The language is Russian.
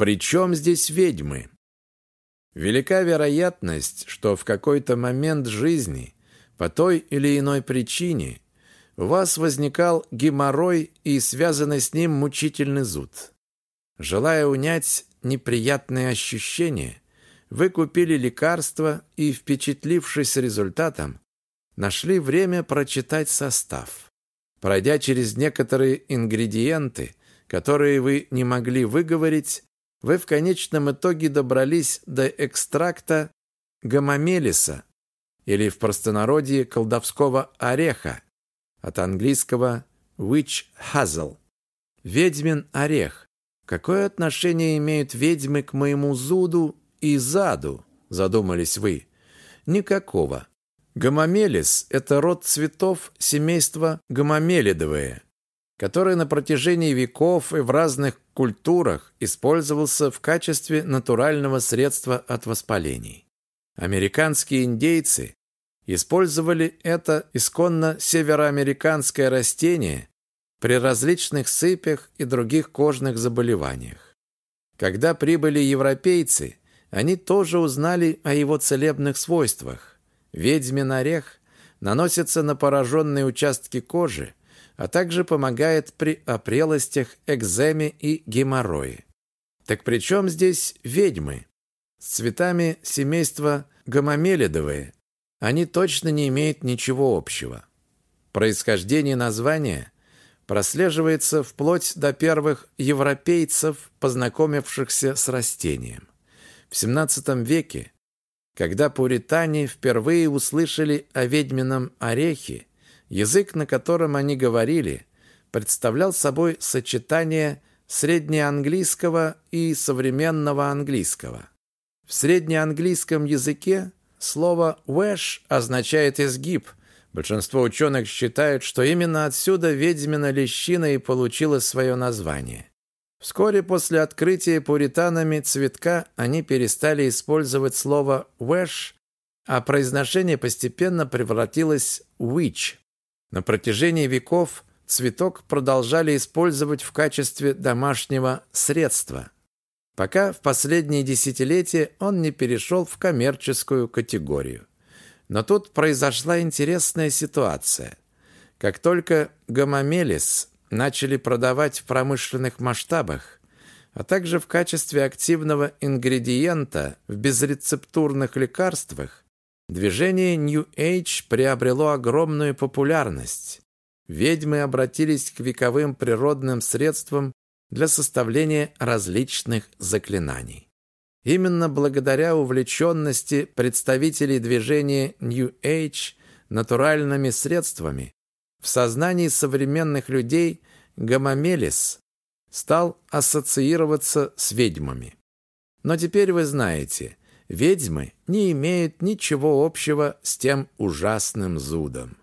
при чем здесь ведьмы? Велика вероятность, что в какой-то момент жизни, по той или иной причине, у вас возникал геморрой и связанный с ним мучительный зуд. Желая унять неприятные ощущения, вы купили лекарство и, впечатлившись результатом, нашли время прочитать состав. Пройдя через некоторые ингредиенты, которые вы не могли выговорить, вы в конечном итоге добрались до экстракта гомомелиса или в простонародье колдовского ореха, от английского witch hazel. Ведьмин орех. Какое отношение имеют ведьмы к моему зуду и заду, задумались вы? Никакого. Гомомелис – это род цветов семейства гомомелидовые, который на протяжении веков и в разных культурах использовался в качестве натурального средства от воспалений. Американские индейцы использовали это исконно североамериканское растение при различных сыпях и других кожных заболеваниях. Когда прибыли европейцы, они тоже узнали о его целебных свойствах. Ведьмин орех наносится на пораженные участки кожи, а также помогает при опрелостях, экземе и геморрое. Так при чем здесь ведьмы? С цветами семейства гомомелидовые они точно не имеют ничего общего. Происхождение названия прослеживается вплоть до первых европейцев, познакомившихся с растением. В XVII веке, когда пуритане впервые услышали о ведьмином орехе, Язык, на котором они говорили, представлял собой сочетание среднеанглийского и современного английского. В среднеанглийском языке слово «wesh» означает «изгиб». Большинство ученых считают, что именно отсюда ведьмина лещина и получила свое название. Вскоре после открытия пуританами цветка они перестали использовать слово «wesh», а произношение постепенно превратилось в «witch». На протяжении веков цветок продолжали использовать в качестве домашнего средства, пока в последние десятилетия он не перешел в коммерческую категорию. Но тут произошла интересная ситуация. Как только гомомелис начали продавать в промышленных масштабах, а также в качестве активного ингредиента в безрецептурных лекарствах, Движение New Age приобрело огромную популярность. Ведьмы обратились к вековым природным средствам для составления различных заклинаний. Именно благодаря увлеченности представителей движения New Age натуральными средствами в сознании современных людей гомомелис стал ассоциироваться с ведьмами. Но теперь вы знаете, ведьмы не имеют ничего общего с тем ужасным зудом.